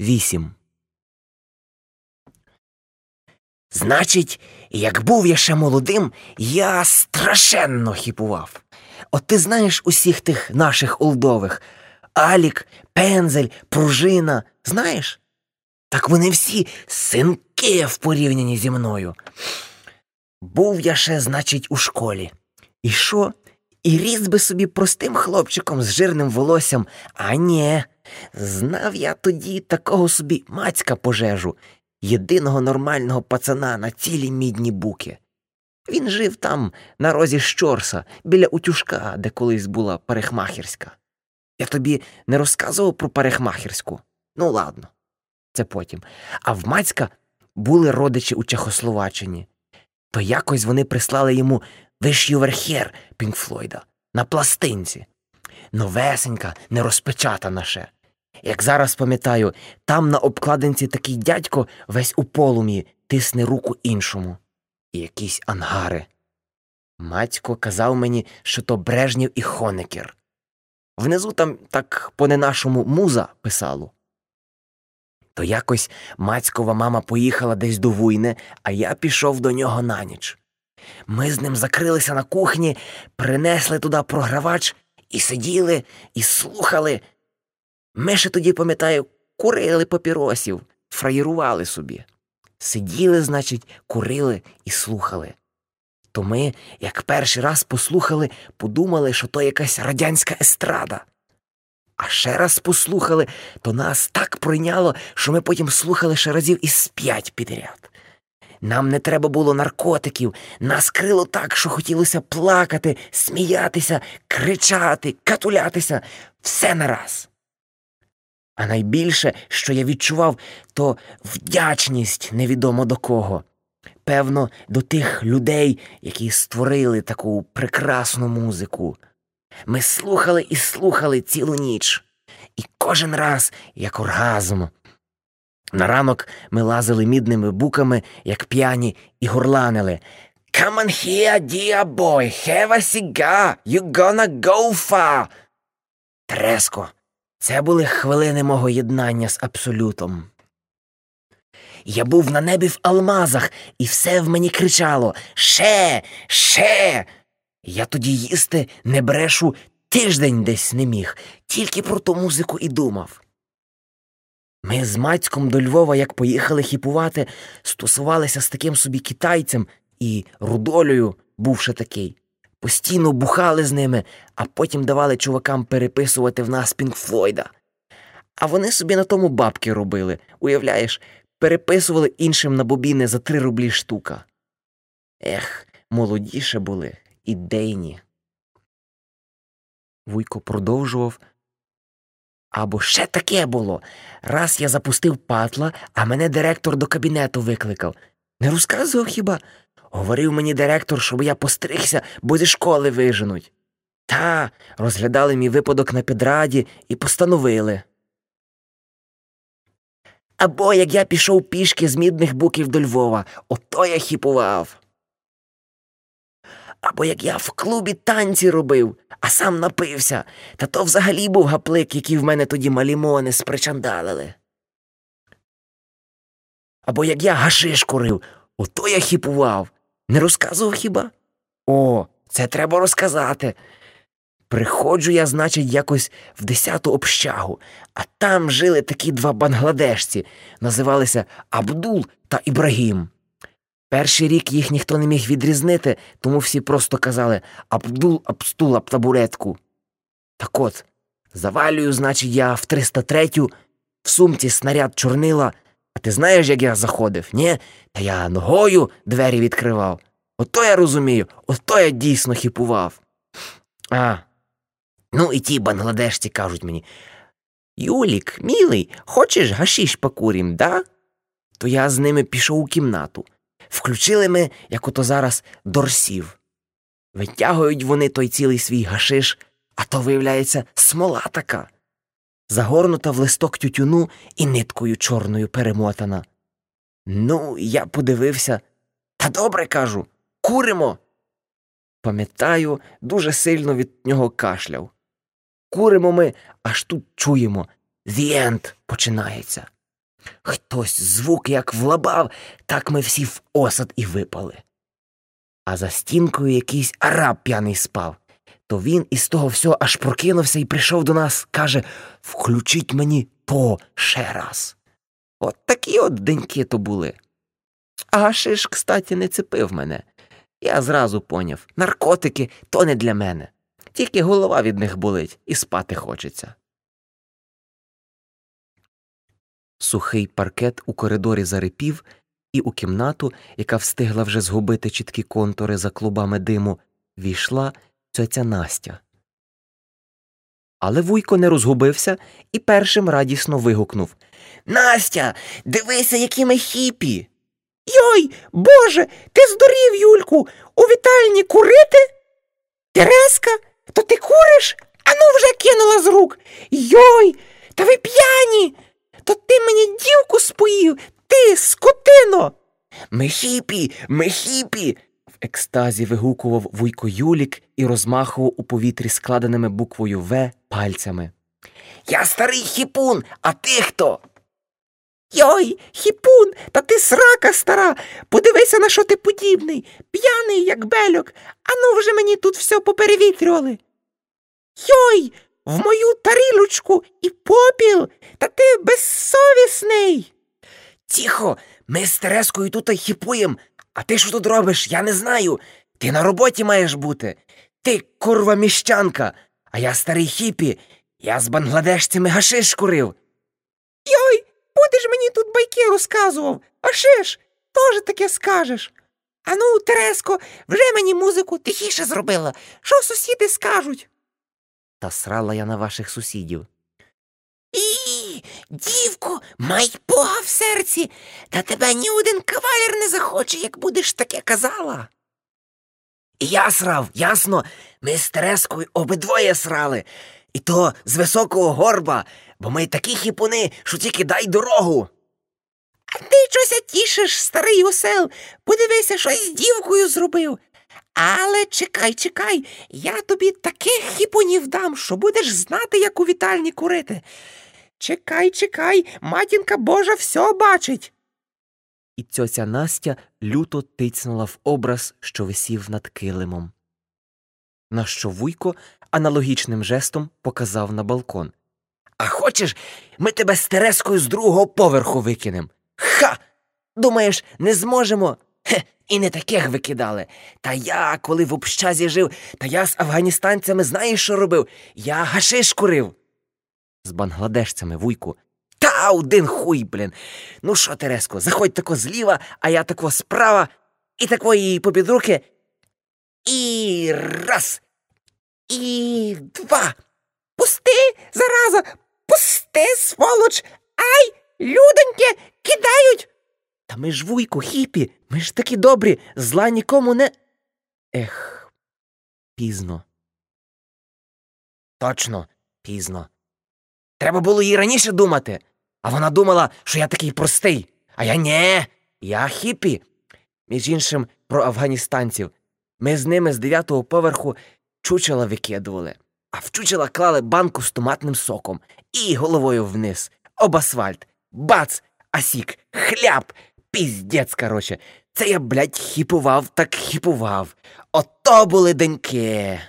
Вісім. Значить, як був я ще молодим, я страшенно хіпував. От ти знаєш усіх тих наших олдових Алік, пензель, пружина. Знаєш? Так вони всі синки в порівнянні зі мною. Був я ще, значить, у школі. І що? І ріс би собі простим хлопчиком з жирним волоссям, а нє, знав я тоді такого собі мацька пожежу, єдиного нормального пацана на цілі мідні буки. Він жив там, на розі Щорса, біля утюжка, де колись була парикмахерська. Я тобі не розказував про парикмахерську? Ну, ладно, це потім. А в Мацька були родичі у Чехословаччині. То якось вони прислали йому виш'юверхер Пінкфлойда на пластинці. Новесенька, не розпечатана ще. Як зараз пам'ятаю, там на обкладинці такий дядько весь у полум'ї тисне руку іншому. І якісь ангари. Матько казав мені, що то Брежнєв і Хонекер. Внизу там так по не нашому муза писало. То якось мацькова мама поїхала десь до вуйни, а я пішов до нього на ніч. Ми з ним закрилися на кухні, принесли туди програвач і сиділи, і слухали. Ми ще тоді, пам'ятаю, курили папіросів, фраєрували собі. Сиділи, значить, курили і слухали. То ми, як перший раз послухали, подумали, що то якась радянська естрада. А ще раз послухали, то нас так пройняло, що ми потім слухали ще разів із п'ять підряд. Нам не треба було наркотиків, нас крило так, що хотілося плакати, сміятися, кричати, катулятися все нараз. А найбільше, що я відчував, то вдячність невідомо до кого. Певно, до тих людей, які створили таку прекрасну музику. Ми слухали і слухали цілу ніч, і кожен раз як оргазм. На ранок ми лазили мідними буками, як п'яні, і горланили. Come on here, dear boy, have a cigar, you gonna go far. Треско, це були хвилини мого єднання з абсолютом. Я був на небі в алмазах, і все в мені кричало Ше, ше. Я тоді їсти не брешу тиждень десь не міг, тільки про ту музику і думав. Ми з Мацьком до Львова, як поїхали хіпувати, стосувалися з таким собі китайцем і рудолею, бувши такий. Постійно бухали з ними, а потім давали чувакам переписувати в нас Пінк Флойда. А вони собі на тому бабки робили, уявляєш, переписували іншим на бобіни за три рублі штука. Ех, молодіше були, ідейні. Вуйко продовжував. Або ще таке було. Раз я запустив патла, а мене директор до кабінету викликав. Не розказував хіба? Говорив мені директор, щоб я постригся, бо зі школи виженуть. Та розглядали мій випадок на підраді і постановили. Або як я пішов пішки з мідних буків до Львова, ото я хіпував. Або як я в клубі танці робив, а сам напився, та то взагалі був гаплик, який в мене тоді малімони спричандалили. Або як я гашиш курив, ото я хіпував. Не розказував хіба? О, це треба розказати. Приходжу я, значить, якось в десяту общагу, а там жили такі два бангладешці, називалися Абдул та Ібрагім. Перший рік їх ніхто не міг відрізнити, тому всі просто казали Абдул Абстул табуретку. Так от, завалюю, значить, я в 303-ю, в сумці снаряд чорнила, а ти знаєш, як я заходив? Ні? Та я ногою двері відкривав. Ото я розумію, ото я дійсно хіпував. А, ну і ті бангладешці кажуть мені Юлік, мілий, хочеш гашіш покурім, да? То я з ними пішов у кімнату. Включили ми, як ото зараз, дорсів. Витягують вони той цілий свій гашиш, а то, виявляється, смола така, загорнута в листок тютюну і ниткою чорною перемотана. Ну, я подивився. Та добре кажу, куримо. Пам'ятаю, дуже сильно від нього кашляв. Куримо ми, аж тут чуємо. The end починається. Хтось звук як влабав, так ми всі в осад і випали. А за стінкою якийсь араб п'яний спав. То він із того всього аж прокинувся і прийшов до нас, каже Включіть мені то ще раз. От такі от деньки то були. А гашиш, кстати, не цепив мене. Я зразу поняв наркотики то не для мене. Тільки голова від них болить і спати хочеться. Сухий паркет у коридорі зарипів, і у кімнату, яка встигла вже згубити чіткі контури за клубами диму, війшла цьоця Настя. Але вуйко не розгубився і першим радісно вигукнув Настя, дивися, які ми хіпі. Йой, Боже, ти здурів, Юльку, у вітальні курити? Тереска, то ти куриш? Ану вже кинула з рук. Йой, та ви п'яні. То ти мені дівку споїв, ти, скотино. Ми хіпі, ми хіпі. В екстазі вигукував вуйко Юлік і розмахував у повітрі складеними буквою В пальцями. Я старий хіпун, а ти хто? Йой, хіпун, та ти срака стара. Подивися, на що ти подібний, п'яний, як бельок, ану вже мені тут все поперевітрювали. Йой, в мою тарілочку і попіл, та ти безсовісний. Тихо, ми з Терескою тут хіпуєм. А ти що тут робиш? Я не знаю. Ти на роботі маєш бути. Ти курва міщанка, а я старий хіпі. Я з бангладешцями гашиш курив. Йой, будеш мені тут байки розказував, ж, теж таке скажеш. Ану, Тереско, вже мені музику тихіше зробила. Що сусіди скажуть? Та срала я на ваших сусідів. І, дівко, май Бога в серці, та тебе ні один кавалер не захоче, як будеш таке казала. І я срав, ясно, ми з Терескою обидвоє срали. І то з високого горба, бо ми такі хіпуни, що тільки дай дорогу. А ти чося тішиш, старий осел, подивися, що з дівкою зробив. Але чекай, чекай, я тобі таких хіпунів дам, що будеш знати, як у вітальні курити. Чекай, чекай, матінка Божа все бачить. І цьоця Настя люто тицнула в образ, що висів над килимом. На що вуйко аналогічним жестом показав на балкон. А хочеш, ми тебе з Терескою з другого поверху викинем. Ха! Думаєш, не зможемо? Хе, і не таких викидали. Та я, коли в общазі жив, та я з афганістанцями знаєш, що робив? Я гашиш курив. З бангладешцями, вуйку. Та один хуй, блін. Ну що, Тереско, заходь тако зліва, а я тако справа, і тако її попід руки. І раз. І два. Пусти, зараза, пусти, сволоч. Ай, людоньки, кидають. Та ми ж вуйку, хіпі, ми ж такі добрі, зла нікому не. Ех, пізно. Точно, пізно. Треба було їй раніше думати. А вона думала, що я такий простий. А я не, я хіпі. Між іншим, про афганістанців. Ми з ними з дев'ятого поверху чучела викидували, а в чучела клали банку з томатним соком і головою вниз, об асфальт. Бац! Асік, хляб, піздець, короче. Це я, блядь, хіпував, так хіпував. Ото були деньки.